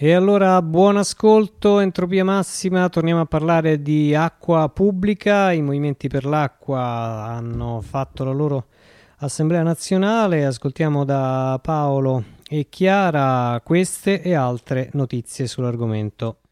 E allora buon ascolto, entropia massima, torniamo a parlare di acqua pubblica, i movimenti per l'acqua hanno fatto la loro assemblea nazionale, ascoltiamo da Paolo e Chiara queste e altre notizie sull'argomento.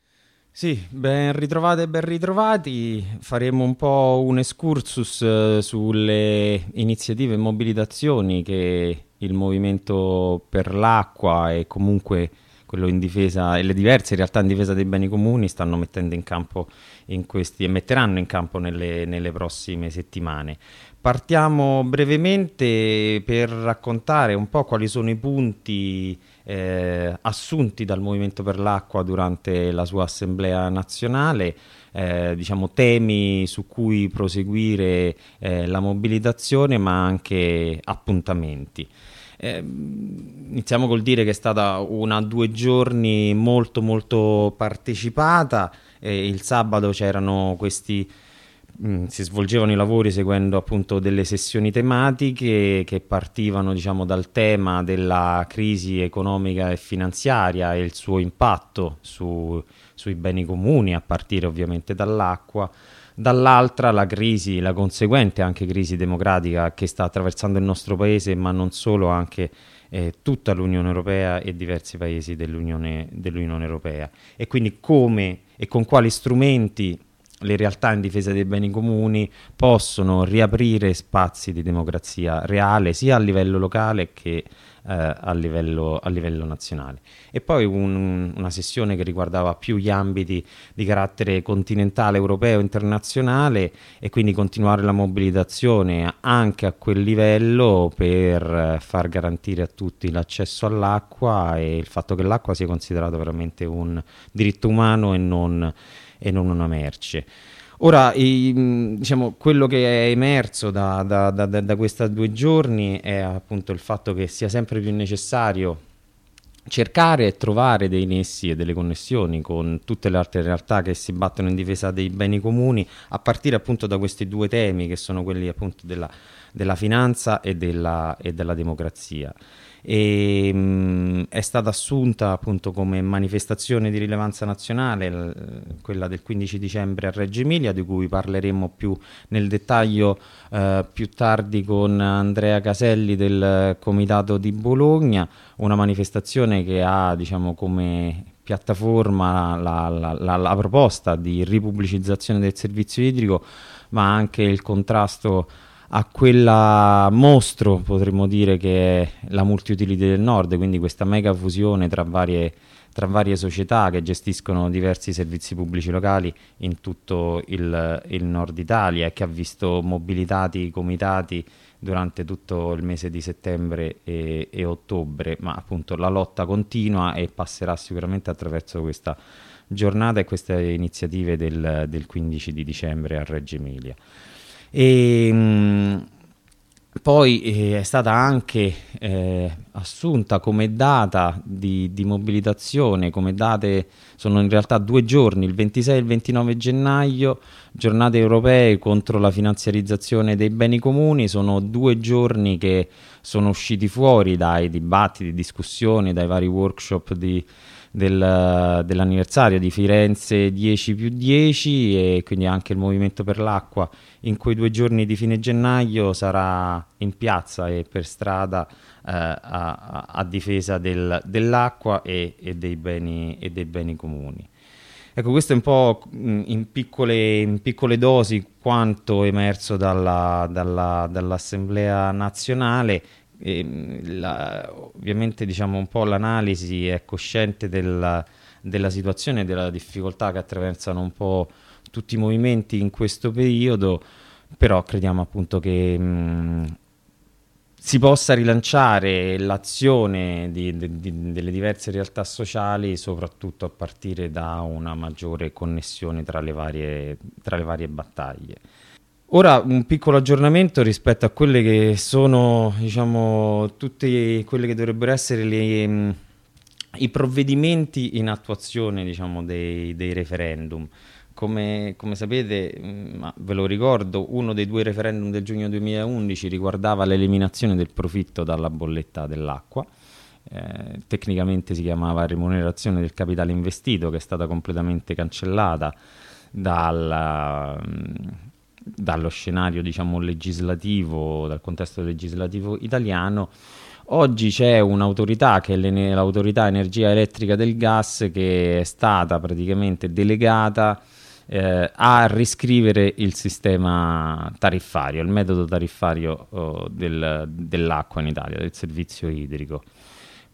Sì, ben ritrovate e ben ritrovati. Faremo un po' un excursus eh, sulle iniziative e mobilitazioni che il Movimento per l'Acqua e comunque quello in difesa e le diverse realtà in difesa dei beni comuni stanno mettendo in campo in questi e metteranno in campo nelle, nelle prossime settimane. Partiamo brevemente per raccontare un po' quali sono i punti eh, assunti dal Movimento per l'Acqua durante la sua assemblea nazionale, eh, diciamo temi su cui proseguire eh, la mobilitazione ma anche appuntamenti. Eh, iniziamo col dire che è stata una due giorni molto molto partecipata, eh, il sabato c'erano questi mm, si svolgevano i lavori seguendo appunto delle sessioni tematiche che partivano diciamo dal tema della crisi economica e finanziaria e il suo impatto su, sui beni comuni a partire ovviamente dall'acqua dall'altra la crisi, la conseguente anche crisi democratica che sta attraversando il nostro paese, ma non solo, anche eh, tutta l'Unione Europea e diversi paesi dell'Unione, dell'Unione Europea. E quindi come e con quali strumenti le realtà in difesa dei beni comuni possono riaprire spazi di democrazia reale sia a livello locale che eh, a, livello, a, livello, nazionale. E poi un, una sessione che riguardava più gli ambiti di carattere continentale, europeo, internazionale e quindi continuare la mobilitazione anche a quel livello per far garantire a tutti l'accesso all'acqua e il fatto che l'acqua sia considerato veramente un diritto umano e non, e non una merce. Ora, i, diciamo, quello che è emerso da, da, da, da questi due giorni è appunto il fatto che sia sempre più necessario cercare e trovare dei nessi e delle connessioni con tutte le altre realtà che si battono in difesa dei beni comuni, a partire appunto da questi due temi che sono quelli appunto della, della finanza e della, e della democrazia e mh, mm, è stata assunta appunto come manifestazione di rilevanza nazionale l- quella del 15 dicembre a Reggio Emilia di cui parleremo più nel dettaglio eh, più tardi con Andrea Caselli del Comitato di Bologna una manifestazione che ha diciamo come piattaforma la, la, la, la proposta di ripubblicizzazione del servizio idrico ma anche il contrasto a quella mostro, potremmo dire, che è la multiutility del nord, quindi questa mega fusione tra varie, tra varie società che gestiscono diversi servizi pubblici locali in tutto il, il nord Italia e che ha visto mobilitati i comitati durante tutto il mese di settembre e, e, ottobre, ma appunto la lotta continua e passerà sicuramente attraverso questa giornata e queste iniziative del, del 15 di dicembre a Reggio Emilia. E, mm, poi eh, è stata anche eh, assunta come data di, di, mobilitazione, come date sono in realtà due giorni, il 26 e il 29 gennaio, giornate europee contro la finanziarizzazione dei beni comuni, sono due giorni che sono usciti fuori dai dibattiti, discussioni, dai vari workshop di, del, dell'anniversario di Firenze 10 più 10 e quindi anche il Movimento per l'Acqua in quei due giorni di fine gennaio sarà in piazza e per strada eh, a, a, difesa del, dell'acqua e, e, dei beni, e dei beni comuni. Ecco, questo è un po' in piccole, in piccole dosi quanto emerso dalla, dalla, dall'Assemblea nazionale la, ovviamente diciamo un po' l'analisi è cosciente della, della situazione e della difficoltà che attraversano un po' tutti i movimenti in questo periodo, però crediamo appunto che mh, si possa rilanciare l'azione di, di, di, delle diverse realtà sociali, soprattutto a partire da una maggiore connessione tra le varie, tra le varie battaglie. Ora un piccolo aggiornamento rispetto a quelle che sono, diciamo, tutte quelle che dovrebbero essere le, mh, i provvedimenti in attuazione, diciamo, dei, dei referendum. Come, come sapete, mh, ve lo ricordo, uno dei due referendum del giugno 2011 riguardava l'eliminazione del profitto dalla bolletta dell'acqua eh, tecnicamente si chiamava remunerazione del capitale investito, che è stata completamente cancellata dal, dallo scenario diciamo, legislativo, dal contesto legislativo italiano. Oggi c'è un'autorità che è l'autorità energia elettrica del gas che è stata praticamente delegata eh, a riscrivere il sistema tariffario, il metodo tariffario oh, del, dell'acqua in Italia, del servizio idrico.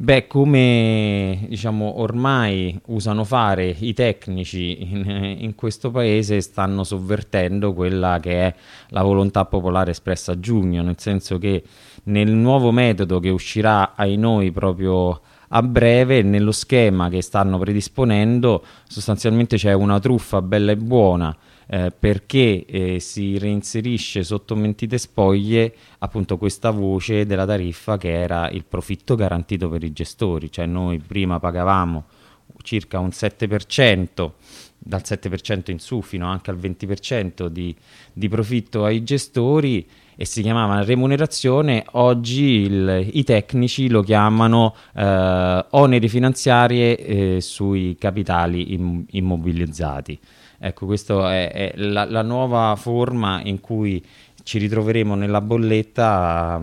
Beh, come diciamo ormai usano fare i tecnici in, in, questo paese, stanno sovvertendo quella che è la volontà popolare espressa a giugno, nel senso che nel nuovo metodo che uscirà ai noi proprio a breve, nello schema che stanno predisponendo, sostanzialmente c'è una truffa bella e buona eh, perché eh, si reinserisce sotto mentite spoglie appunto questa voce della tariffa che era il profitto garantito per i gestori, cioè noi prima pagavamo circa un 7%, dal 7% in su fino anche al 20% di, di profitto ai gestori e si chiamava remunerazione, oggi il, i tecnici lo chiamano eh, oneri finanziari eh, sui capitali im, immobilizzati. Ecco, questa è, è la, la, nuova forma in cui ci ritroveremo nella bolletta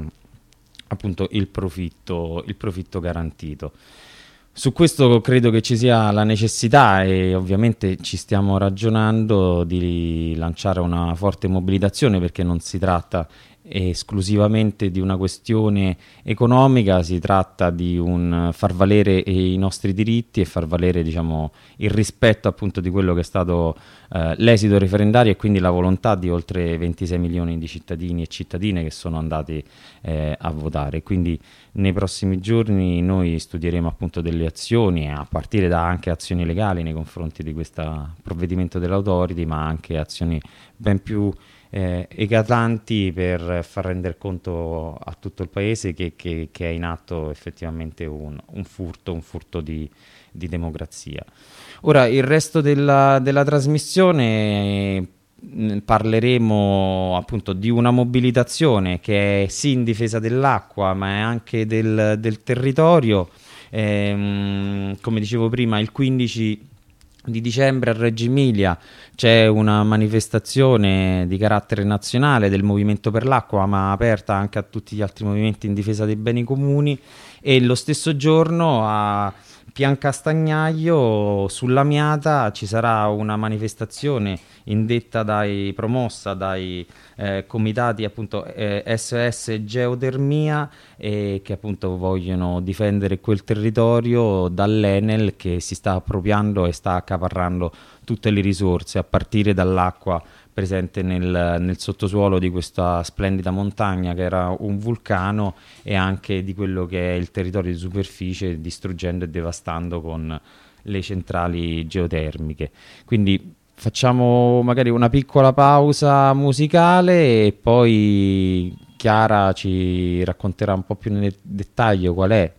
appunto il profitto, il profitto garantito. Su questo credo che ci sia la necessità e ovviamente ci stiamo ragionando di lanciare una forte mobilitazione perché non si tratta esclusivamente di una questione economica, si tratta di un far valere i nostri diritti e far valere diciamo, il rispetto appunto di quello che è stato eh, l'esito referendario e quindi la volontà di oltre 26 milioni di cittadini e cittadine che sono andati eh, a votare. Quindi nei prossimi giorni noi studieremo appunto delle azioni a partire da anche azioni legali nei confronti di questo provvedimento dell'autority ma anche azioni ben più eh, eclatanti per far rendere conto a tutto il paese che, che, che è in atto effettivamente un, un furto, un furto di, di, democrazia. Ora, il resto della, della trasmissione parleremo appunto di una mobilitazione che è sì in difesa dell'acqua ma è anche del, del territorio. Eh, come dicevo prima, il 15 di dicembre a Reggio Emilia c'è una manifestazione di carattere nazionale del Movimento per l'Acqua, ma aperta anche a tutti gli altri movimenti in difesa dei beni comuni e lo stesso giorno a Piancastagnaio sulla Miata ci sarà una manifestazione indetta dai, promossa dai eh, comitati appunto eh, SOS Geotermia e che appunto vogliono difendere quel territorio dall'Enel che si sta appropriando e sta accaparrando tutte le risorse a partire dall'acqua presente nel, nel, sottosuolo di questa splendida montagna che era un vulcano e anche di quello che è il territorio di superficie distruggendo e devastando con le centrali geotermiche. Quindi facciamo magari una piccola pausa musicale e poi Chiara ci racconterà un po' più nel dettaglio qual è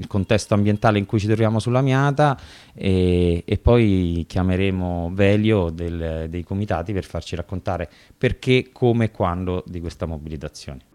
il contesto ambientale in cui ci troviamo sulla Miata e, e poi chiameremo Velio del, dei comitati per farci raccontare perché, come e quando di questa mobilitazione.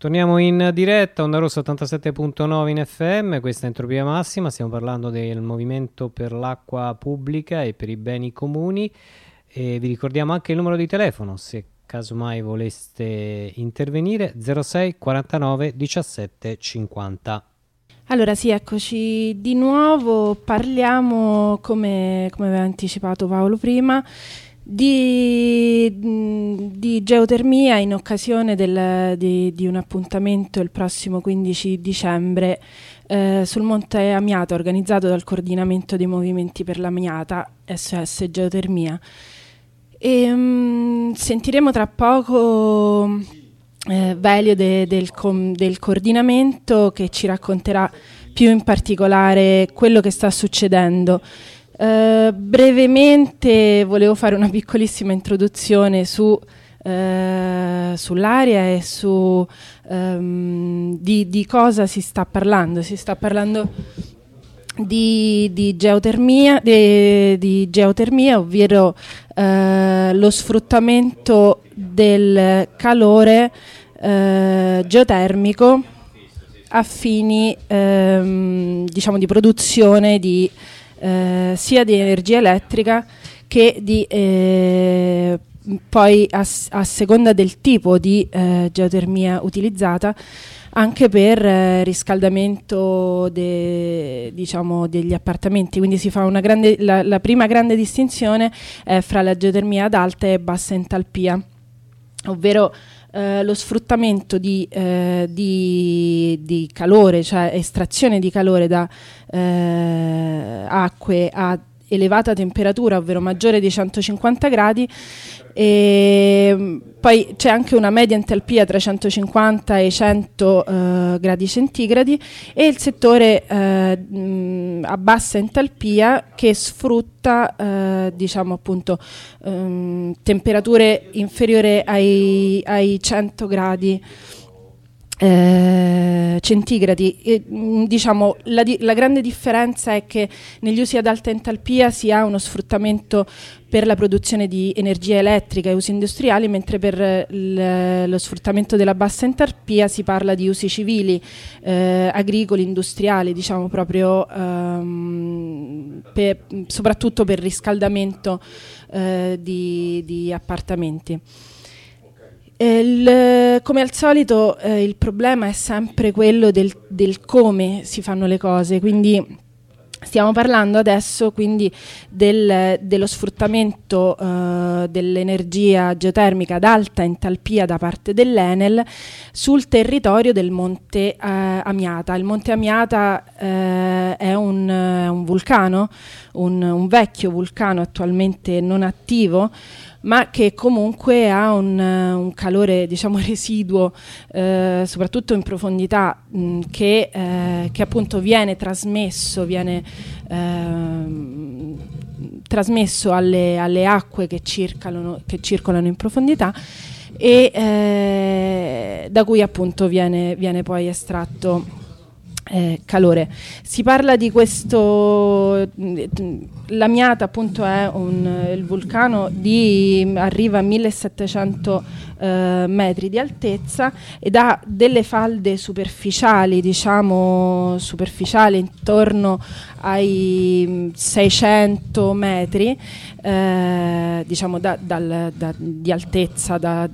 Torniamo in diretta, Onda Rossa 87.9 in FM, questa è Entropia Massima, stiamo parlando del Movimento per l'Acqua Pubblica e per i Beni Comuni e vi ricordiamo anche il numero di telefono se casomai voleste intervenire 06 49 17 50. Allora sì, eccoci di nuovo, parliamo come, come aveva anticipato Paolo prima di, di, geotermia in occasione del, di, di, un appuntamento il prossimo 15 dicembre eh, sul Monte Amiata organizzato dal Coordinamento dei Movimenti per l'Amiata SOS Geotermia. E, um, sentiremo tra poco eh, Velio de, del, com, del coordinamento che ci racconterà più in particolare quello che sta succedendo. Uh, brevemente volevo fare una piccolissima introduzione su, uh, sull'area e su um, di, di, cosa si sta parlando. Si sta parlando di, di, geotermia, di, di geotermia, ovvero uh, lo sfruttamento del calore geotermico a fini um, diciamo, di produzione di eh, sia di energia elettrica che di eh, poi a, a, seconda del tipo di eh, geotermia utilizzata anche per eh, riscaldamento de, diciamo, degli appartamenti. Quindi si fa una grande, la, la prima grande distinzione è fra la geotermia ad alta e bassa entalpia, ovvero eh, lo sfruttamento di, eh, di, di, calore, cioè estrazione di calore da eh, acque a elevata temperatura, ovvero maggiore di 150 gradi, e mm, poi c'è anche una media entalpia tra 150 e 100 eh, gradi centigradi e il settore eh, a bassa entalpia che sfrutta eh, diciamo appunto ehm, temperature inferiori ai, ai 100 gradi eh, centigradi. E, mm, diciamo, la, di, la, grande differenza è che negli usi ad alta entalpia si ha uno sfruttamento per la produzione di energia elettrica e usi industriali, mentre per l, lo sfruttamento della bassa entalpia si parla di usi civili, eh, agricoli, industriali, diciamo proprio ehm, per, soprattutto per riscaldamento eh, di, di appartamenti. Il, come al solito eh, il problema è sempre quello del, del, come si fanno le cose, quindi stiamo parlando adesso quindi del, dello sfruttamento eh, dell'energia geotermica ad alta entalpia da parte dell'Enel sul territorio del Monte eh, Amiata. Il Monte Amiata eh, è un, un vulcano, un, un vecchio vulcano attualmente non attivo, ma che comunque ha un, un calore diciamo residuo, eh, soprattutto in profondità, mh, che, eh, che, appunto viene trasmesso, viene eh, trasmesso alle, alle acque che circolano, che circolano, in profondità e eh, da cui appunto viene, viene poi estratto eh, calore. Si parla di questo, l'Amiata appunto è un, il vulcano di, arriva a 1700 eh, metri di altezza ed ha delle falde superficiali, diciamo superficiali intorno ai 600 metri, eh, diciamo da, dal, da, di altezza da,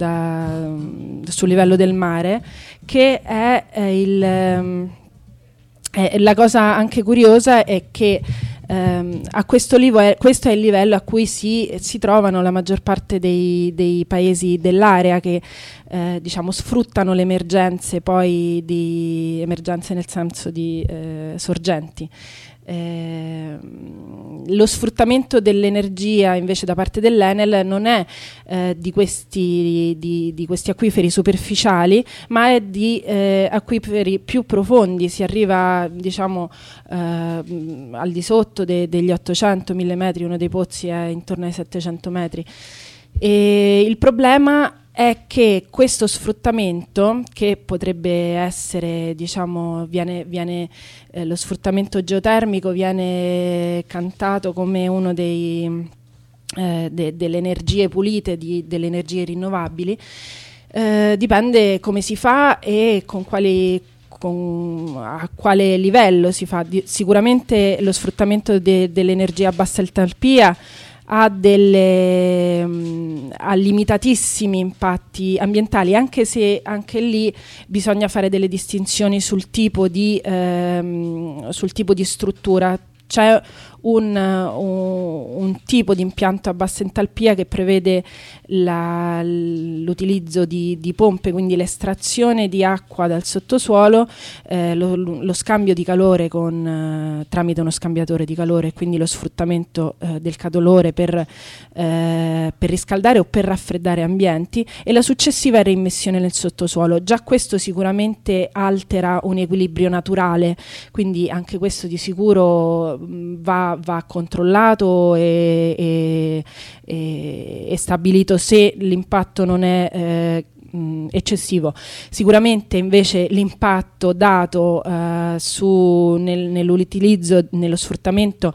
sul livello del mare, che è il eh, la cosa anche curiosa è che ehm, livello, questo è il livello a cui si, si trovano la maggior parte dei, dei paesi dell'area che eh, diciamo, sfruttano le emergenze, poi di emergenze nel senso di eh, sorgenti. Eh, lo sfruttamento dell'energia invece da parte dell'Enel non è eh, di, questi, di, di, questi, acquiferi superficiali, ma è di eh, acquiferi più profondi, si arriva diciamo, eh, al di sotto de, degli 800-1000 metri, uno dei pozzi è intorno ai 700 metri. E il problema è che questo sfruttamento, che potrebbe essere, diciamo, viene, viene, eh, lo sfruttamento geotermico viene cantato come uno dei, eh, de, delle energie pulite, di, delle energie rinnovabili, eh, dipende come si fa e con quali con, a quale livello si fa. Di, sicuramente lo sfruttamento de, dell'energia a bassa entalpia ha, delle, um, ha limitatissimi impatti ambientali, anche se anche lì bisogna fare delle distinzioni sul tipo di, ehm, sul tipo di struttura. C'è un, un, tipo di impianto a bassa entalpia che prevede l'utilizzo di, di, pompe, quindi l'estrazione di acqua dal sottosuolo, eh, lo, lo, scambio di calore con, eh, tramite uno scambiatore di calore, quindi lo sfruttamento eh, del calore per, eh, per, riscaldare o per raffreddare ambienti e la successiva reimmissione nel sottosuolo. Già questo sicuramente altera un equilibrio naturale, quindi anche questo di sicuro mh, va, va controllato e, e, e, e stabilito se l'impatto non è eh, eccessivo. Sicuramente invece l'impatto dato eh, su, nel, nell'utilizzo, nello sfruttamento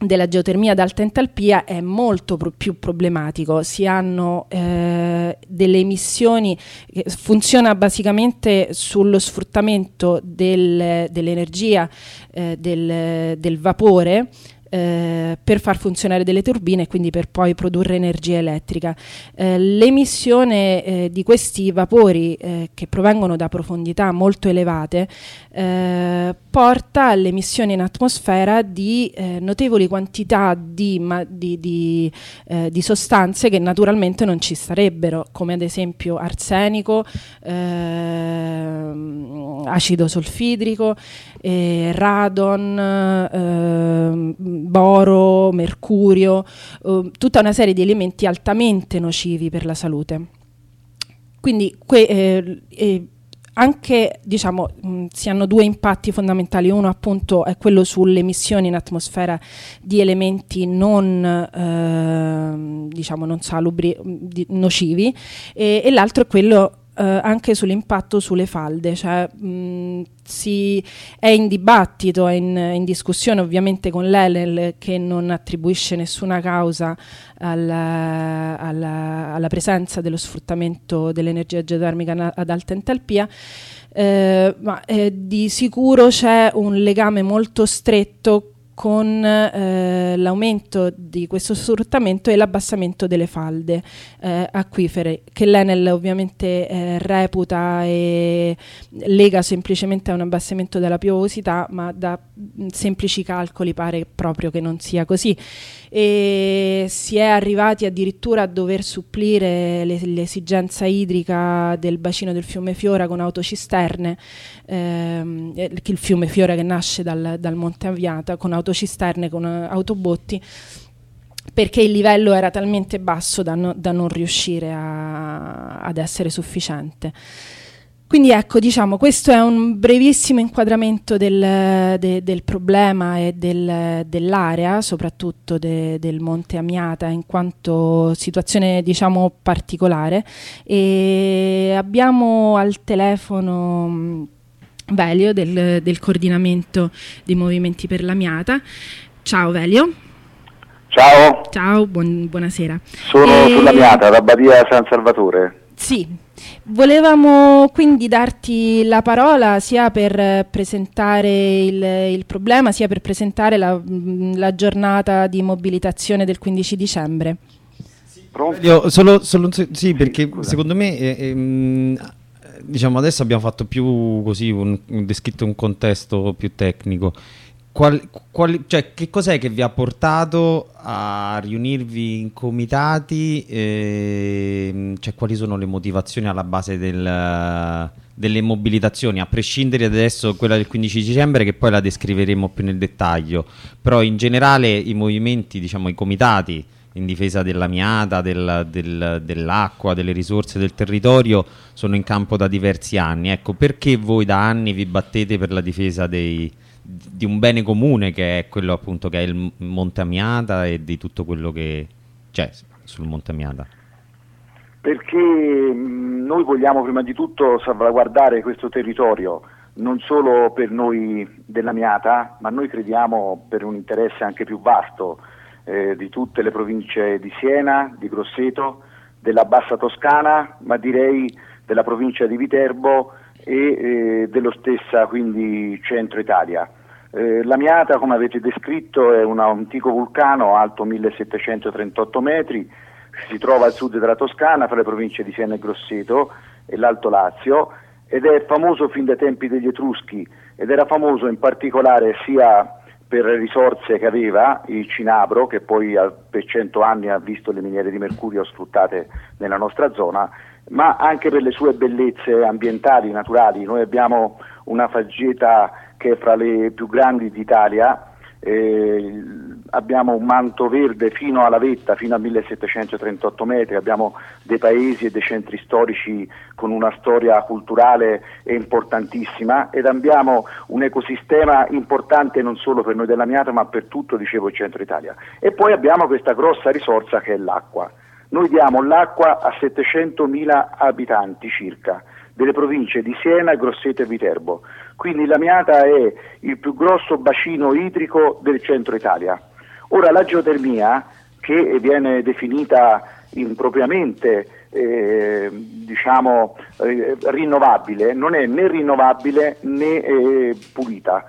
della geotermia ad alta entalpia è molto pro- più problematico. Si hanno eh, delle emissioni funziona basicamente sullo sfruttamento del, dell'energia eh, del, del vapore eh, per far funzionare delle turbine e quindi per poi produrre energia elettrica. Eh, l'emissione eh, di questi vapori eh, che provengono da profondità molto elevate eh, porta all'emissione in atmosfera di notevoli quantità di, ma, di, di, di, sostanze che naturalmente non ci starebbero, come ad esempio arsenico, ehm, acido solfidrico, radon, boro, mercurio, eh, tutta una serie di elementi altamente nocivi per la salute. Quindi que, eh, eh, anche diciamo, mh, si hanno due impatti fondamentali, uno appunto è quello sulle emissioni in atmosfera di elementi non, eh, diciamo, non salubri, di, nocivi e, e l'altro è quello eh, anche sull'impatto sulle falde, cioè, mh, si, è in dibattito, è in, in, discussione ovviamente con l'Elel che non attribuisce nessuna causa alla, alla, alla presenza dello sfruttamento dell'energia geotermica ad alta entalpia. Eh, ma eh, di sicuro c'è un legame molto stretto con eh, l'aumento di questo sfruttamento e l'abbassamento delle falde eh, acquifere, che l'Enel ovviamente eh, reputa e lega semplicemente a un abbassamento della piovosità, ma da semplici calcoli pare proprio che non sia così e si è arrivati addirittura a dover supplire le, l'esigenza idrica del bacino del fiume Fiora con autocisterne, ehm, il fiume Fiora che nasce dal, dal Monte Aviata, con autocisterne, con uh, autobotti perché il livello era talmente basso da, no, da non riuscire a, ad essere sufficiente. Quindi ecco, diciamo, questo è un brevissimo inquadramento del, de, del problema e del, dell'area, soprattutto de, del Monte Amiata, in quanto situazione, diciamo, particolare. E abbiamo al telefono mm, Velio del, del coordinamento dei movimenti per l'Amiata. Ciao Velio. Ciao. Ciao, buon, buonasera. Sono e... sulla Miata, da Badia San Salvatore. Sì, volevamo quindi darti la parola sia per presentare il, il problema sia per presentare la, la, giornata di mobilitazione del 15 dicembre. Io solo, solo, sì, perché secondo me eh, eh, diciamo adesso abbiamo fatto più così, un, un descritto un contesto più tecnico. Qual, qual, cioè, che cos'è che vi ha portato a riunirvi in comitati? Eh, cioè, quali sono le motivazioni alla base del, delle mobilitazioni? A prescindere adesso quella del 15 dicembre, che poi la descriveremo più nel dettaglio, però in generale i movimenti, diciamo, i comitati in difesa della miata, del, del, dell'acqua, delle risorse del territorio sono in campo da diversi anni. Ecco, perché voi da anni vi battete per la difesa dei di un bene comune che è quello appunto che è il Monte Amiata e di tutto quello che c'è sul Monte Amiata? Perché noi vogliamo prima di tutto salvaguardare questo territorio, non solo per noi della Miata, ma noi crediamo per un interesse anche più vasto eh, di tutte le province di Siena, di Grosseto, della Bassa Toscana, ma direi della provincia di Viterbo e eh, dello stessa quindi centro Italia. Eh, L'Amiata, come avete descritto, è un antico vulcano alto 1738 metri, si trova al sud della Toscana, fra le province di Siena e Grosseto e l'Alto Lazio, ed è famoso fin dai tempi degli Etruschi ed era famoso in particolare sia per le risorse che aveva, il Cinabro, che poi per cento anni ha visto le miniere di mercurio sfruttate nella nostra zona, ma anche per le sue bellezze ambientali, naturali. Noi abbiamo una faggeta che è fra le più grandi d'Italia, eh, abbiamo un manto verde fino alla vetta, fino a 1738 metri, abbiamo dei paesi e dei centri storici con una storia culturale importantissima ed abbiamo un ecosistema importante non solo per noi della Miata ma per tutto dicevo, il centro Italia. E poi abbiamo questa grossa risorsa che è l'acqua. Noi diamo l'acqua a 700.000 abitanti circa delle province di Siena, Grosseto e Viterbo. Quindi l'Amiata è il più grosso bacino idrico del centro Italia. Ora la geotermia, che viene definita impropriamente eh, diciamo, eh, rinnovabile, non è né rinnovabile né eh, pulita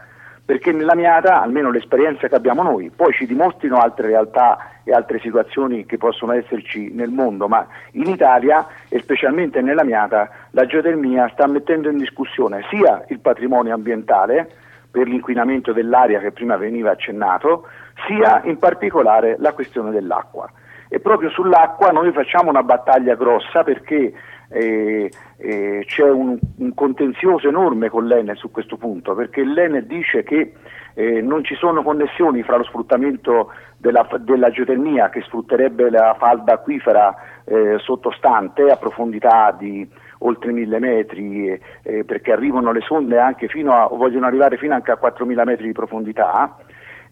perché nella Miata, almeno l'esperienza che abbiamo noi, poi ci dimostrino altre realtà e altre situazioni che possono esserci nel mondo, ma in Italia e specialmente nella Miata la geotermia sta mettendo in discussione sia il patrimonio ambientale per l'inquinamento dell'aria che prima veniva accennato, sia in particolare la questione dell'acqua. E proprio sull'acqua noi facciamo una battaglia grossa perché eh, eh, c'è un, un, contenzioso enorme con l'Enel su questo punto, perché l'Enel dice che eh, non ci sono connessioni fra lo sfruttamento della, della geotermia che sfrutterebbe la falda acquifera eh, sottostante a profondità di oltre mille metri eh, perché arrivano le sonde anche fino a, vogliono arrivare fino anche a 4.000 metri di profondità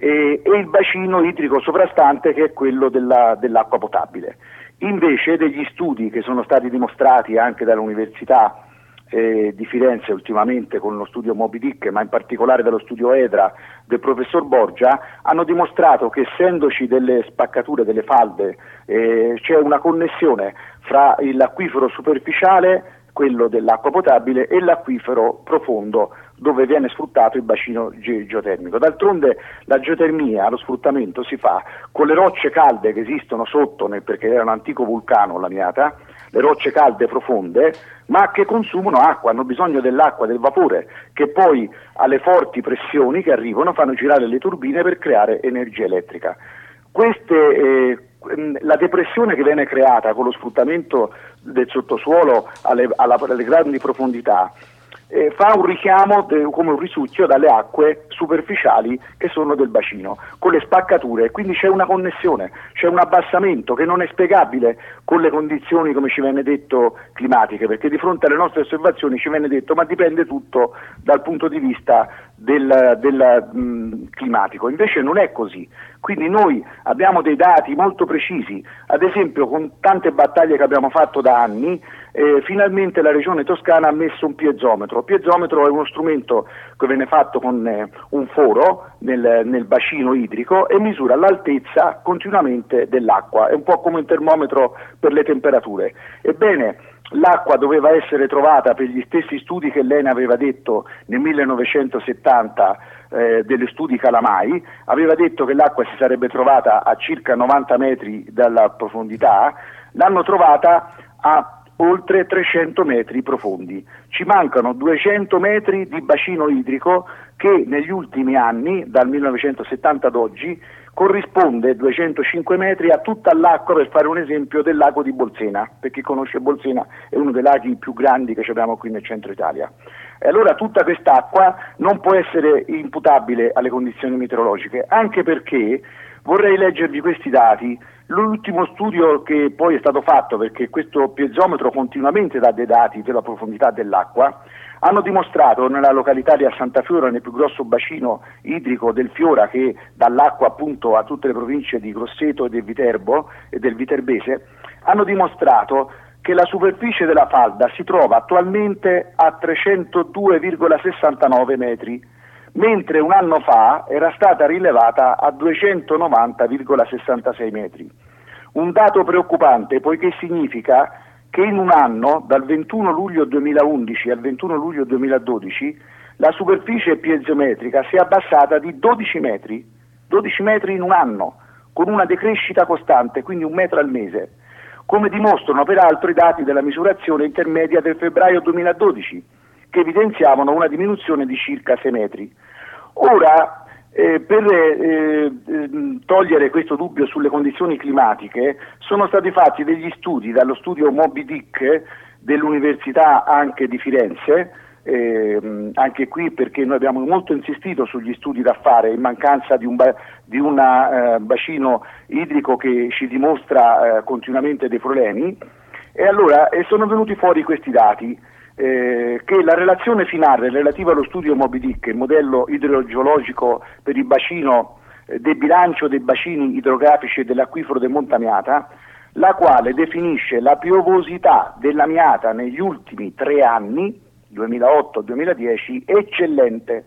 e, e il bacino idrico sovrastante che è quello della, dell'acqua potabile. Invece degli studi che sono stati dimostrati anche dall'Università eh, di Firenze ultimamente con lo studio Moby Dick, ma in particolare dallo studio EDRA del professor Borgia, hanno dimostrato che essendoci delle spaccature delle falde eh, c'è una connessione fra l'acquifero superficiale quello dell'acqua potabile e l'acquifero profondo dove viene sfruttato il bacino ge- geotermico. D'altronde la geotermia, lo sfruttamento si fa con le rocce calde che esistono sotto, nel, perché era un antico vulcano lamiata, le rocce calde profonde, ma che consumano acqua, hanno bisogno dell'acqua, del vapore, che poi alle forti pressioni che arrivano fanno girare le turbine per creare energia elettrica. Queste eh, la depressione che viene creata con lo sfruttamento del sottosuolo alle, alla, alle grandi profondità eh, fa un richiamo de, come un risucchio dalle acque superficiali che sono del bacino, con le spaccature, quindi c'è una connessione, c'è un abbassamento che non è spiegabile con le condizioni, come ci viene detto, climatiche, perché di fronte alle nostre osservazioni ci viene detto ma dipende tutto dal punto di vista del, del mh, climatico, invece non è così, quindi noi abbiamo dei dati molto precisi, ad esempio con tante battaglie che abbiamo fatto da anni, eh, finalmente la regione toscana ha messo un piezometro. Il piezometro è uno strumento che viene fatto con eh, un foro nel, nel, bacino idrico e misura l'altezza continuamente dell'acqua, è un po' come un termometro per le temperature. Ebbene, l'acqua doveva essere trovata per gli stessi studi che lei ne aveva detto nel 1970 eh, degli studi Calamai, aveva detto che l'acqua si sarebbe trovata a circa 90 metri dalla profondità, l'hanno trovata a oltre 300 metri profondi. Ci mancano 200 metri di bacino idrico che negli ultimi anni, dal 1970 ad oggi, corrisponde 205 metri a tutta l'acqua per fare un esempio del lago di Bolsena, per chi conosce Bolsena è uno dei laghi più grandi che abbiamo qui nel centro Italia. E allora tutta quest'acqua non può essere imputabile alle condizioni meteorologiche, anche perché vorrei leggervi questi dati. L'ultimo studio che poi è stato fatto, perché questo piezometro continuamente dà dei dati della profondità dell'acqua, hanno dimostrato nella località di Santa Fiora, nel più grosso bacino idrico del Fiora, che dall'acqua appunto a tutte le province di Grosseto e del Viterbo e del Viterbese, hanno dimostrato che la superficie della falda si trova attualmente a 302,69 metri mentre un anno fa era stata rilevata a 290,66 metri. Un dato preoccupante poiché significa che in un anno, dal 21 luglio 2011 al 21 luglio 2012, la superficie piezometrica si è abbassata di 12 metri, 12 metri in un anno, con una decrescita costante, quindi un metro al mese, come dimostrano peraltro i dati della misurazione intermedia del febbraio 2012, che evidenziavano una diminuzione di circa 6 metri. Ora, eh, per eh, ehm, togliere questo dubbio sulle condizioni climatiche sono stati fatti degli studi dallo studio Moby Dick dell'Università anche di Firenze, eh, anche qui perché noi abbiamo molto insistito sugli studi da fare in mancanza di un, ba- di una, eh, bacino idrico che ci dimostra eh, continuamente dei problemi e allora sono venuti fuori questi dati eh, che la relazione finale relativa allo studio Moby Dick, il modello idrogeologico per il bacino eh, del bilancio dei bacini idrografici dell'acquifero del Montamiata, la quale definisce la piovosità della Miata negli ultimi tre anni, 2008-2010, eccellente.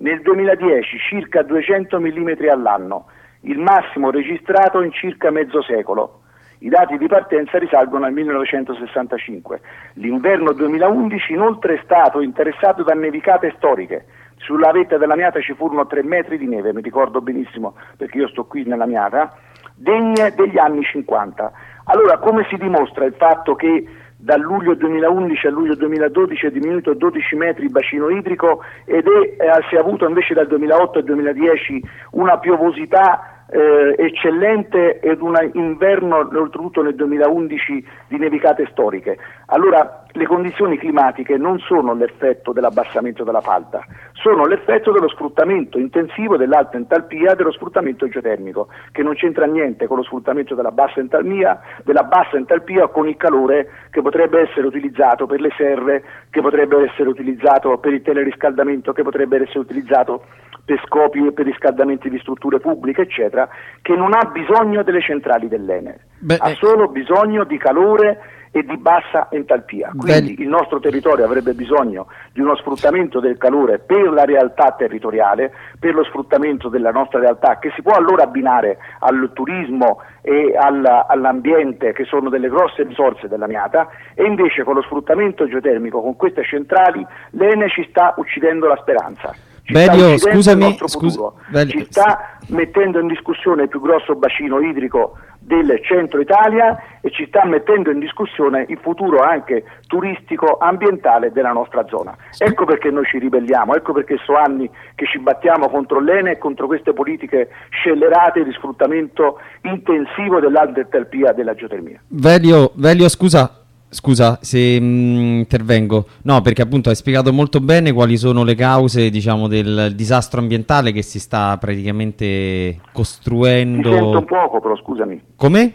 Nel 2010 circa 200 mm all'anno, il massimo registrato in circa mezzo secolo. I dati di partenza risalgono al 1965. L'inverno 2011 inoltre è stato interessato da nevicate storiche. Sulla vetta della Miata ci furono tre metri di neve, mi ricordo benissimo perché io sto qui nella Miata, degne degli anni 50. Allora come si dimostra il fatto che dal luglio 2011 al luglio 2012 è diminuito 12 metri il bacino idrico ed è, eh, si è avuto invece dal 2008 al 2010 una piovosità eh, eccellente ed un inverno oltretutto nel 2011 di nevicate storiche. Allora le condizioni climatiche non sono l'effetto dell'abbassamento della falda, sono l'effetto dello sfruttamento intensivo dell'alta entalpia e dello sfruttamento geotermico, che non c'entra niente con lo sfruttamento della bassa entalpia, della bassa entalpia con il calore che potrebbe essere utilizzato per le serre, che potrebbe essere utilizzato per il teleriscaldamento, che potrebbe essere utilizzato per scopi e per riscaldamenti di strutture pubbliche, eccetera, che non ha bisogno delle centrali dell'Enel, Beh, ha eh, solo bisogno di calore e di bassa entalpia. Quindi beh, il nostro territorio avrebbe bisogno di uno sfruttamento del calore per la realtà territoriale, per lo sfruttamento della nostra realtà, che si può allora abbinare al turismo e al, all'ambiente, che sono delle grosse risorse della Miata, e invece con lo sfruttamento geotermico, con queste centrali, l'Ene ci sta uccidendo la speranza. Belio, scusami, scusa, ci sta mettendo in discussione il più grosso bacino idrico del centro Italia e ci sta mettendo in discussione il futuro anche turistico ambientale della nostra zona. Ecco perché noi ci ribelliamo, ecco perché so anni che ci battiamo contro l'Ene e contro queste politiche scellerate di sfruttamento intensivo dell'alta entalpia della geotermia. Velio, Velio scusa, Scusa se mh, mm, intervengo, no perché appunto hai spiegato molto bene quali sono le cause diciamo del disastro ambientale che si sta praticamente costruendo. Ti sento poco però scusami. Come?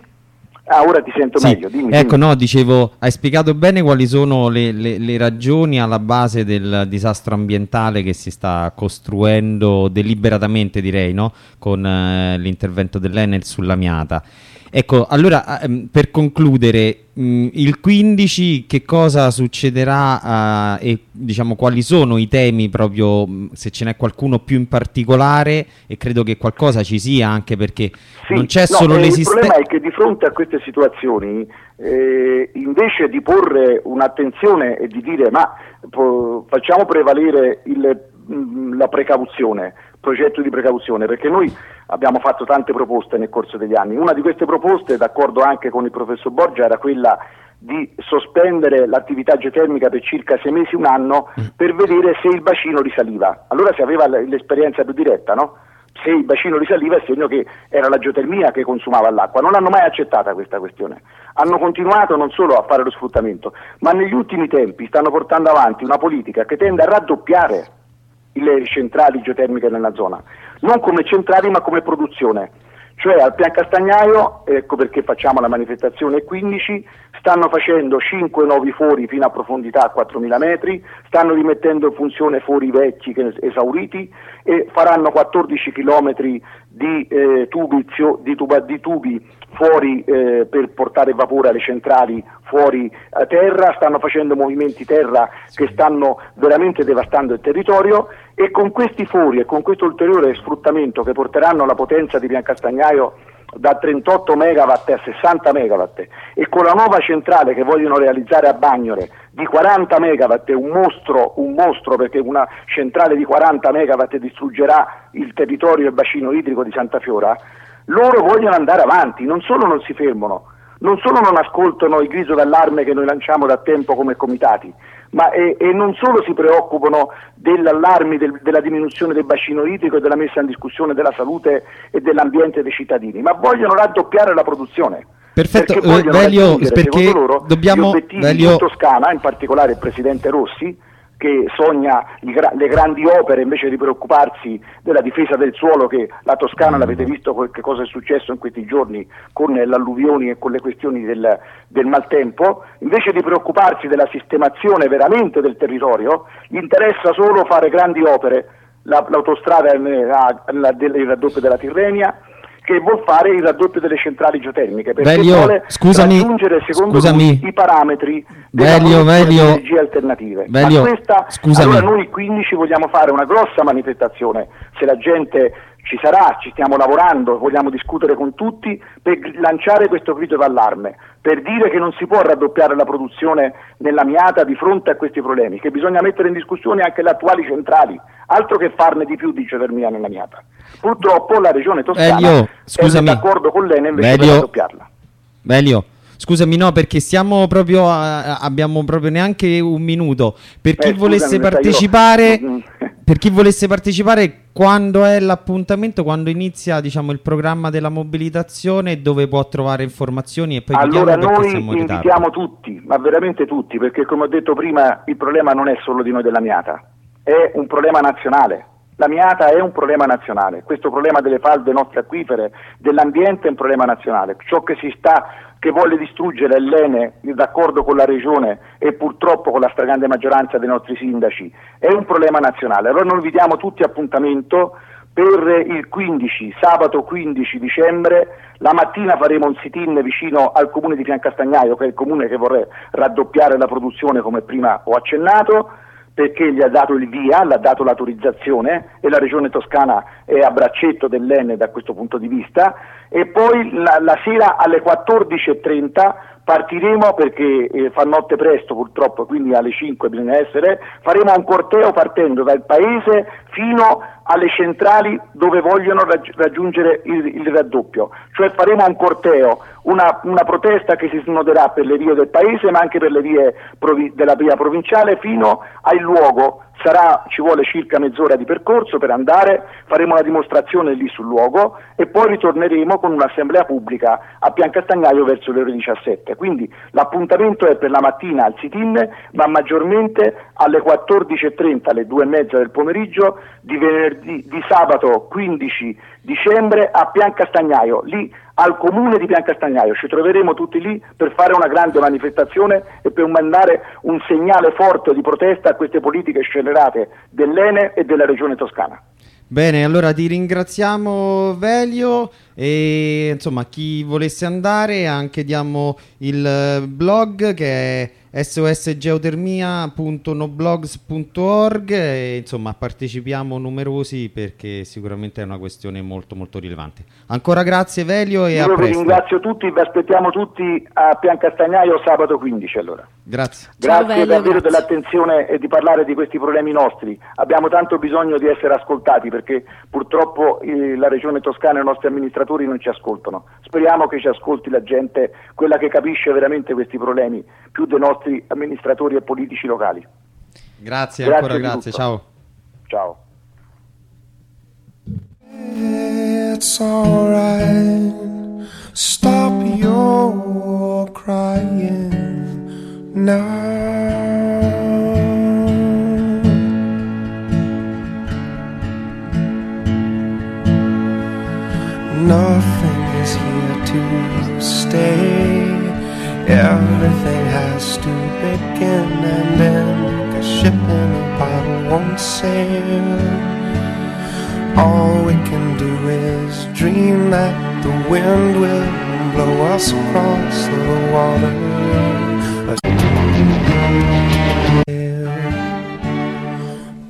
Ah, ora ti sento sì. meglio, dimmi. Ecco, dimmi. no, dicevo, hai spiegato bene quali sono le, le, le, ragioni alla base del disastro ambientale che si sta costruendo deliberatamente, direi, no? con eh, l'intervento dell'Enel sulla Miata. Ecco, allora ehm, per concludere, mm, il 15 che cosa succederà uh, e diciamo quali sono i temi proprio, mm, se ce n'è qualcuno più in particolare e credo che qualcosa ci sia anche perché sì, non c'è no, solo eh, l'esistenza... Il problema è che di fronte a queste situazioni eh, invece di porre un'attenzione e di dire ma po- facciamo prevalere il, mh, mm, la precauzione, progetto di precauzione, perché noi abbiamo fatto tante proposte nel corso degli anni. Una di queste proposte, d'accordo anche con il professor Borgia, era quella di sospendere l'attività geotermica per circa sei mesi, un anno, mm. per vedere se il bacino risaliva. Allora si aveva l'esperienza più diretta, no? Se il bacino risaliva è segno che era la geotermia che consumava l'acqua. Non hanno mai accettata questa questione. Hanno continuato non solo a fare lo sfruttamento, ma negli ultimi tempi stanno portando avanti una politica che tende a raddoppiare le centrali geotermiche nella zona, non come centrali ma come produzione. Cioè al Pian Castagnaio, ecco perché facciamo la manifestazione 15, stanno facendo 5 nuovi fori fino a profondità a 4.000 metri, stanno rimettendo in funzione fori vecchi esauriti e faranno 14 km di, eh, tubi, di, tuba, di tubi fuori eh, per portare vapore alle centrali fuori a terra, stanno facendo movimenti terra che stanno veramente devastando il territorio e con questi fori e con questo ulteriore sfruttamento che porteranno la potenza di Piancastagnaio da 38 megawatt a 60 megawatt e con la nuova centrale che vogliono realizzare a Bagnore di 40 megawatt un mostro, un mostro perché una centrale di 40 megawatt distruggerà il territorio e il bacino idrico di Santa Fiora, loro vogliono andare avanti, non solo non si fermano, non solo non ascoltano il grido d'allarme che noi lanciamo da tempo come comitati, ma e, e non solo si preoccupano dell'allarme del, della diminuzione del bacino idrico e della messa in discussione della salute e dell'ambiente dei cittadini, ma voglioano raddoppiare la produzione. Perfetto, perché, eh, Velio, perché loro, dobbiamo... Gli obiettivi Velio... in Toscana, in particolare il Presidente Rossi, che sogna le grandi opere invece di preoccuparsi della difesa del suolo che la Toscana, l'avete visto che cosa è successo in questi giorni con le alluvioni e con le questioni del, del maltempo, invece di preoccuparsi della sistemazione veramente del territorio, gli interessa solo fare grandi opere, la, l'autostrada, il raddoppio della Tirrenia, che vuol fare il raddoppio delle centrali geotermiche perché Velio, vuole scusami, raggiungere secondo scusami. i parametri Velio, delle energie alternative. Velio, Ma questa, scusami. allora noi 15 vogliamo fare una grossa manifestazione, se la gente ci sarà, ci stiamo lavorando, vogliamo discutere con tutti per lanciare questo grido d'allarme, per dire che non si può raddoppiare la produzione nella Miata di fronte a questi problemi, che bisogna mettere in discussione anche le attuali centrali, altro che farne di più, dice Vermia nella Miata. Purtroppo la regione toscana Elio, scusami. è d'accordo con l'ENE invece Elio, per raddoppiarla. Velio, scusami, no, perché stiamo proprio a, abbiamo proprio neanche un minuto. Per chi Eh, volesse scusami, partecipare. Per chi volesse partecipare, quando è l'appuntamento, quando inizia, diciamo, il programma della mobilitazione, dove può trovare informazioni e poi Allora noi in invitiamo tutti, ma veramente tutti, perché come ho detto prima il problema non è solo di noi della Miata, è un problema nazionale. La Miata è un problema nazionale, questo problema delle falde nostre acquifere, dell'ambiente è un problema nazionale. Ciò che si sta, che vuole distruggere l'Ene, d'accordo con la Regione e purtroppo con la stragrande maggioranza dei nostri sindaci, è un problema nazionale. Allora noi vi diamo tutti appuntamento per il 15, sabato 15 dicembre, la mattina faremo un sit-in vicino al comune di Fiancastagnaio, che è il comune che vorrei raddoppiare la produzione come prima ho accennato, perché gli ha dato il via, l'ha dato l'autorizzazione e la regione toscana è a braccetto dell'Ene da questo punto di vista. E poi la, la sera alle 14.30 partiremo perché eh, fa notte presto purtroppo, quindi alle 5 bisogna essere, faremo un corteo partendo dal paese fino alle centrali dove vogliono raggi- raggiungere il, il raddoppio, cioè faremo un corteo, una, una protesta che si snoderà per le vie del paese ma anche per le vie provi- della via provinciale fino al luogo sarà, ci vuole circa mezz'ora di percorso per andare, faremo una dimostrazione lì sul luogo e poi ritorneremo con un'assemblea pubblica a Piancastagnaio verso le ore 17. Quindi l'appuntamento è per la mattina al sit-in, ma maggiormente alle 14.30, alle 2.30 del pomeriggio di, venerdì, di sabato 15 dicembre a Piancastagnaio, lì al comune di Piancastagnaio. Ci troveremo tutti lì per fare una grande manifestazione e per mandare un segnale forte di protesta a queste politiche scellerate dell'Ene e della regione toscana. Bene, allora ti ringraziamo Velio e insomma chi volesse andare anche diamo il eh, blog che è sosgeotermia.noblogs.org e insomma partecipiamo numerosi perché sicuramente è una questione molto molto rilevante. Ancora grazie Velio e a Io vi presto. ringrazio tutti, vi aspettiamo tutti a Piancastagnaio sabato 15 allora. Grazie. Ciao, Grazie Velio, davvero grazie. dell'attenzione e di parlare di questi problemi nostri. Abbiamo tanto bisogno di essere ascoltati perché purtroppo eh, la Regione Toscana e i nostri amministratori non ci ascoltano. Speriamo che ci ascolti la gente, quella che capisce veramente questi problemi, più dei nostri amministratori e politici locali. Grazie, Grazie ancora grazie. Ciao. Ciao. It's alright. Stop your crying now. That the wind will blow us across the water.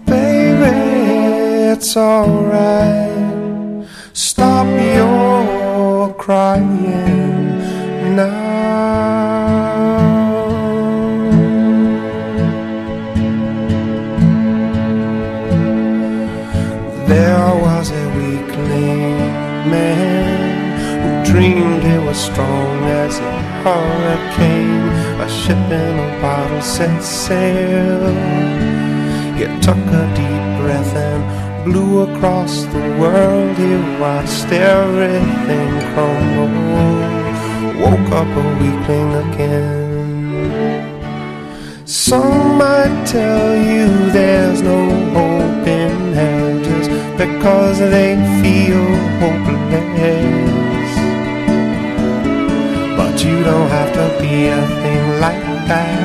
Baby, it's alright. Hurricane. A ship in a bottle set sail. He took a deep breath and blew across the world. He watched everything crumble. Woke up a weakling again. Some might tell you there's no hope in hell just because they feel hopeless. You don't have to be a thing like that.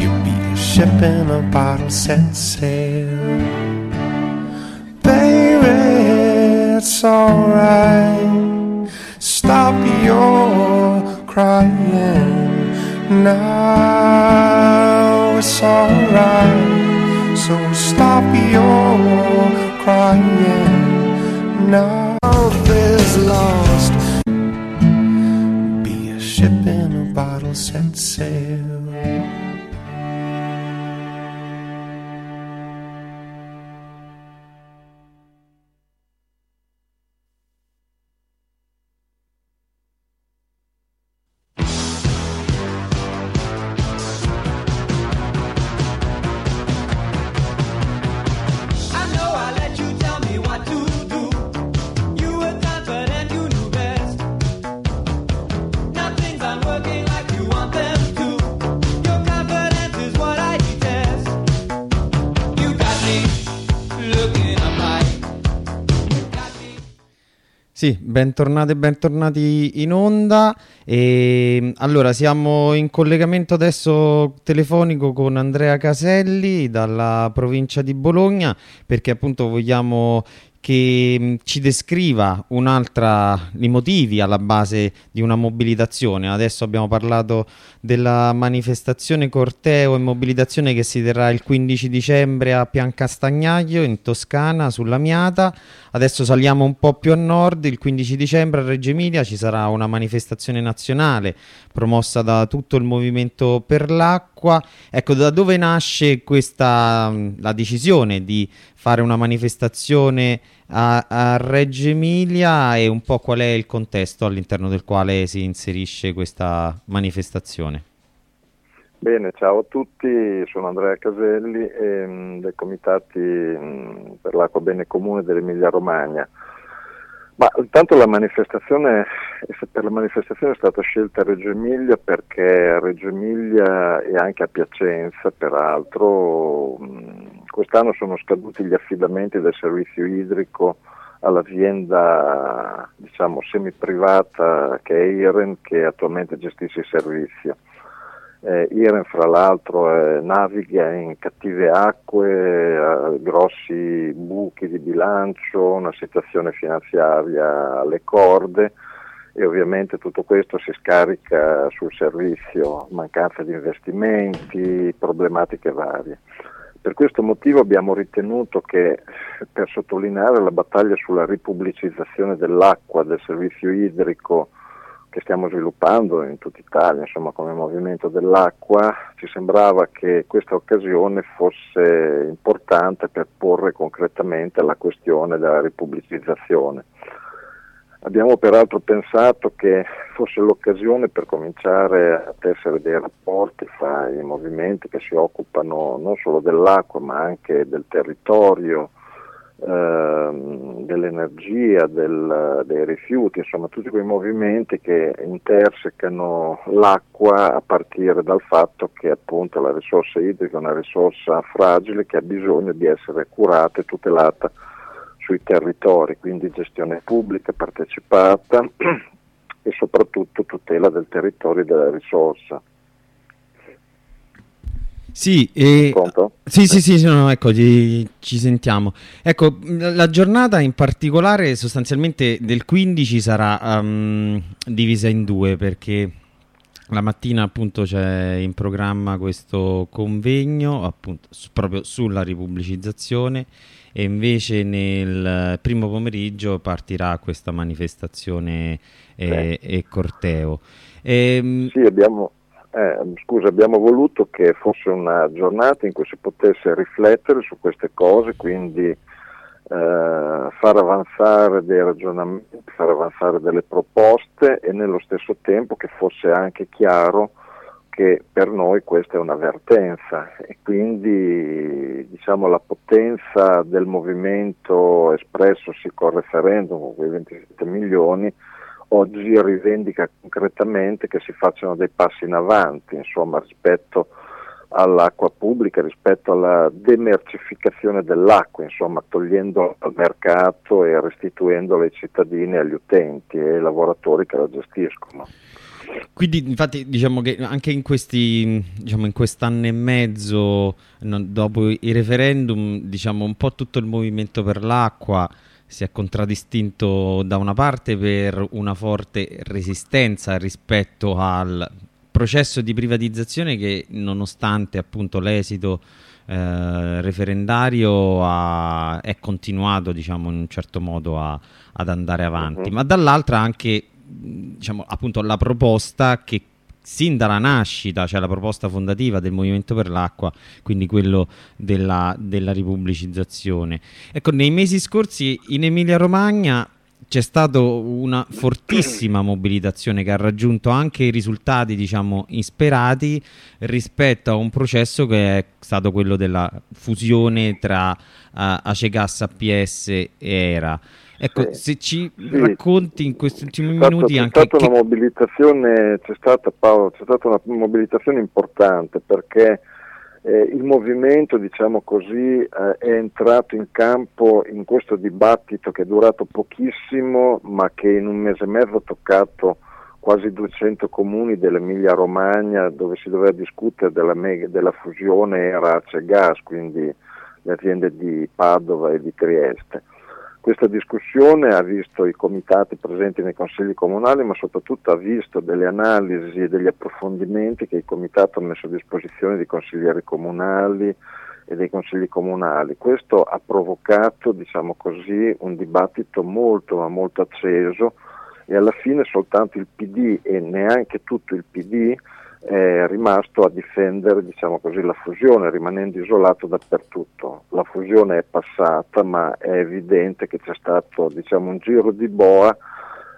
You'd be a ship in a bottle set sail. Baby, it's alright. Stop your crying now it's alright. So stop your crying. Now is lost. sails sail. Sì, bentornati e bentornati in onda. E, allora, siamo in collegamento adesso telefonico con Andrea Caselli dalla provincia di Bologna perché appunto vogliamo che mh, ci descriva un'altra i motivi alla base di una mobilitazione. Adesso abbiamo parlato della manifestazione corteo e mobilitazione che si terrà il 15 dicembre a Piancastagnaglio in Toscana sulla Miata. Adesso saliamo un po' più a nord, il 15 dicembre a Reggio Emilia ci sarà una manifestazione nazionale promossa da tutto il movimento per l'acqua. Ecco, da dove nasce questa mh, la decisione di fare una manifestazione a, a Reggio Emilia e un po' qual è il contesto all'interno del quale si inserisce questa manifestazione? Bene, ciao a tutti, sono Andrea Caselli ehm, dei Comitati mh, per l'acqua bene comune dell'Emilia Romagna. Ma intanto la manifestazione, per la manifestazione è stata scelta a Reggio Emilia perché a Reggio Emilia e anche a Piacenza, peraltro, mh, quest'anno sono scaduti gli affidamenti del servizio idrico all'azienda diciamo semi-privata che è IREN che attualmente gestisce il servizio. Eh, Iren fra l'altro eh, naviga in cattive acque, ha grossi buchi di bilancio, una situazione finanziaria alle corde e ovviamente tutto questo si scarica sul servizio, mancanza di investimenti, problematiche varie. Per questo motivo abbiamo ritenuto che per sottolineare la battaglia sulla ripubblicizzazione dell'acqua, del servizio idrico, che stiamo sviluppando in tutta Italia, insomma come movimento dell'acqua, ci sembrava che questa occasione fosse importante per porre concretamente la questione della ripubblicizzazione. Abbiamo peraltro pensato che fosse l'occasione per cominciare a tessere dei rapporti fra i movimenti che si occupano non solo dell'acqua ma anche del territorio, ehm, dell'energia, del, dei rifiuti, insomma tutti quei movimenti che intersecano l'acqua a partire dal fatto che appunto la risorsa idrica è una risorsa fragile che ha bisogno di essere curata e tutelata sui territori, quindi gestione pubblica, partecipata e soprattutto tutela del territorio e della risorsa. Sì, e... Sì, sì, sì, sì, no, ecco, ci, ci sentiamo. Ecco, la giornata in particolare sostanzialmente del 15 sarà ehm, divisa in due perché La mattina appunto c'è in programma questo convegno appunto su- proprio sulla ripubblicizzazione e invece nel primo pomeriggio partirà questa manifestazione eh, e corteo. Ehm, Sì, abbiamo, eh, scusa, abbiamo voluto che fosse una giornata in cui si potesse riflettere su queste cose, quindi eh, far avanzare dei ragionamenti, far avanzare delle proposte e nello stesso tempo che fosse anche chiaro che per noi questa è un'avvertenza e quindi diciamo, la potenza del movimento espressosi col referendum con quei 27 milioni oggi rivendica concretamente che si facciano dei passi in avanti insomma, rispetto all'acqua pubblica, rispetto alla demercificazione dell'acqua, insomma, togliendo al mercato e restituendola ai cittadini, agli utenti e ai lavoratori che la gestiscono. Quindi, infatti, diciamo che anche in questi, diciamo, in quest'anno e mezzo, no, dopo i referendum, diciamo, un po' tutto il movimento per l'acqua si è contraddistinto da una parte per una forte resistenza rispetto al processo di privatizzazione che, nonostante appunto l'esito eh, referendario, ha- è continuato, diciamo, in un certo modo a- ad andare avanti, Mhm. ma dall'altra anche diciamo, appunto la proposta che sin dalla nascita, cioè la proposta fondativa del Movimento per l'Acqua, quindi quello della, della ripubblicizzazione. Ecco, nei mesi scorsi in Emilia-Romagna c'è stata una fortissima mobilitazione che ha raggiunto anche i risultati, diciamo, insperati rispetto a un processo che è stato quello della fusione tra eh, Acegas, APS e ERA. Ecco, Sì. se ci Sì. racconti in questi ultimi C'è stata- minuti c'è anche stata che... una mobilitazione, c'è stata, Paolo, c'è stata una mobilitazione importante perché eh, il movimento, diciamo così, eh, è entrato in campo in questo dibattito che è durato pochissimo, ma che in un mese e mezzo ha toccato quasi 200 comuni dell'Emilia Romagna dove si doveva discutere della, mega- della fusione era Ace Gas, quindi le aziende di Padova e di Trieste. Questa discussione ha visto i comitati presenti nei consigli comunali, ma soprattutto ha visto delle analisi e degli approfondimenti che il comitato ha messo a disposizione dei consiglieri comunali e dei consigli comunali. Questo ha provocato, diciamo così, un dibattito molto ma molto acceso e alla fine soltanto il PD e neanche tutto il PD è rimasto a difendere diciamo così, la fusione, rimanendo isolato dappertutto. La fusione è passata, ma è evidente che c'è stato diciamo, un giro di boa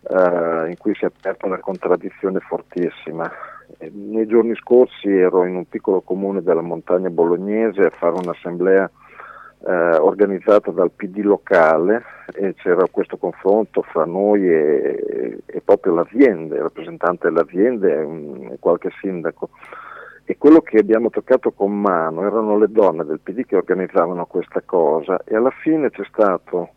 eh, in cui si è aperta una contraddizione fortissima. Nei giorni scorsi ero in un piccolo comune della montagna bolognese a fare un'assemblea eh, organizzata dal PD locale e c'era questo confronto fra noi e, e proprio l'azienda, il rappresentante dell'azienda e, qualche sindaco. E quello che abbiamo toccato con mano erano le donne del PD che organizzavano questa cosa e alla fine c'è stato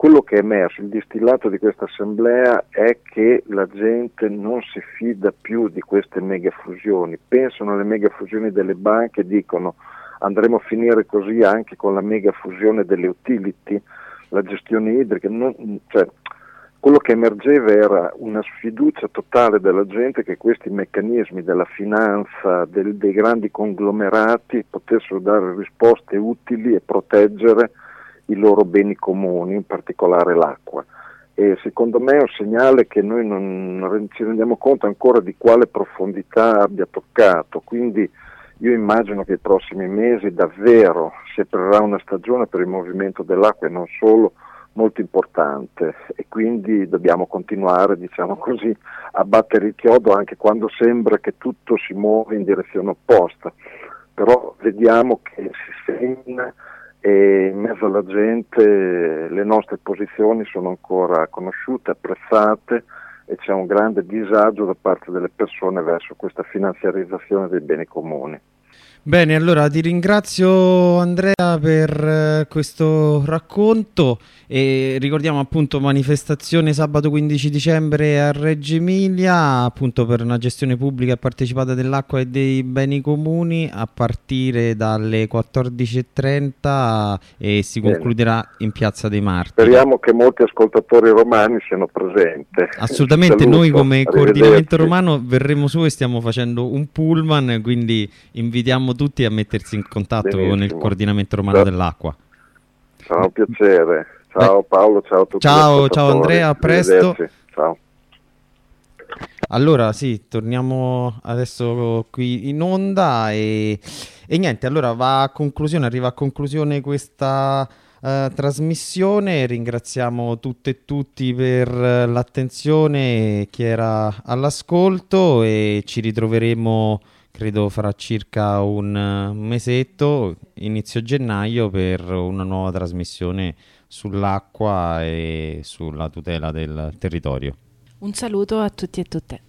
quello che è emerso, il distillato di questa assemblea è che la gente non si fida più di queste mega fusioni, pensano alle mega fusioni delle banche e dicono andremo a finire così anche con la mega fusione delle utility, la gestione idrica, non- cioè, quello che emergeva era una sfiducia totale della gente che questi meccanismi della finanza, del- dei grandi conglomerati potessero dare risposte utili e proteggere i loro beni comuni, in particolare l'acqua. E secondo me è un segnale che noi non ci rendiamo conto ancora di quale profondità abbia toccato. Quindi io immagino che i prossimi mesi davvero si aprirà una stagione per il movimento dell'acqua e non solo molto importante e quindi dobbiamo continuare, diciamo così, a battere il chiodo anche quando sembra che tutto si muove in direzione opposta. Però vediamo che si segna e in mezzo alla gente le nostre posizioni sono ancora conosciute, apprezzate e c'è un grande disagio da parte delle persone verso questa finanziarizzazione dei beni comuni. Bene, allora ti ringrazio Andrea per eh, questo racconto e ricordiamo appunto manifestazione sabato 15 dicembre a Reggio Emilia appunto per una gestione pubblica e partecipata dell'acqua e dei beni comuni a partire dalle 14.30 e si Bene. concluderà in Piazza dei Martiri. Speriamo che molti ascoltatori romani siano presenti. Assolutamente, noi come coordinamento romano verremo su e stiamo facendo un pullman, quindi invitiamo tutti a mettersi in contatto con il Benissimo. coordinamento romano Ciao. dell'acqua. Sarà un piacere. Ciao Paolo, ciao a tutti. Ciao, ciao Andrea, a presto. Ciao. Allora sì, torniamo adesso qui in onda e, e niente, allora va a conclusione, arriva a conclusione questa eh, trasmissione, ringraziamo tutte e tutti per eh, l'attenzione, chi era all'ascolto e ci ritroveremo credo farà circa un eh, mesetto, inizio gennaio, per una nuova trasmissione sull'acqua e sulla tutela del territorio. Un saluto a tutti e tutte.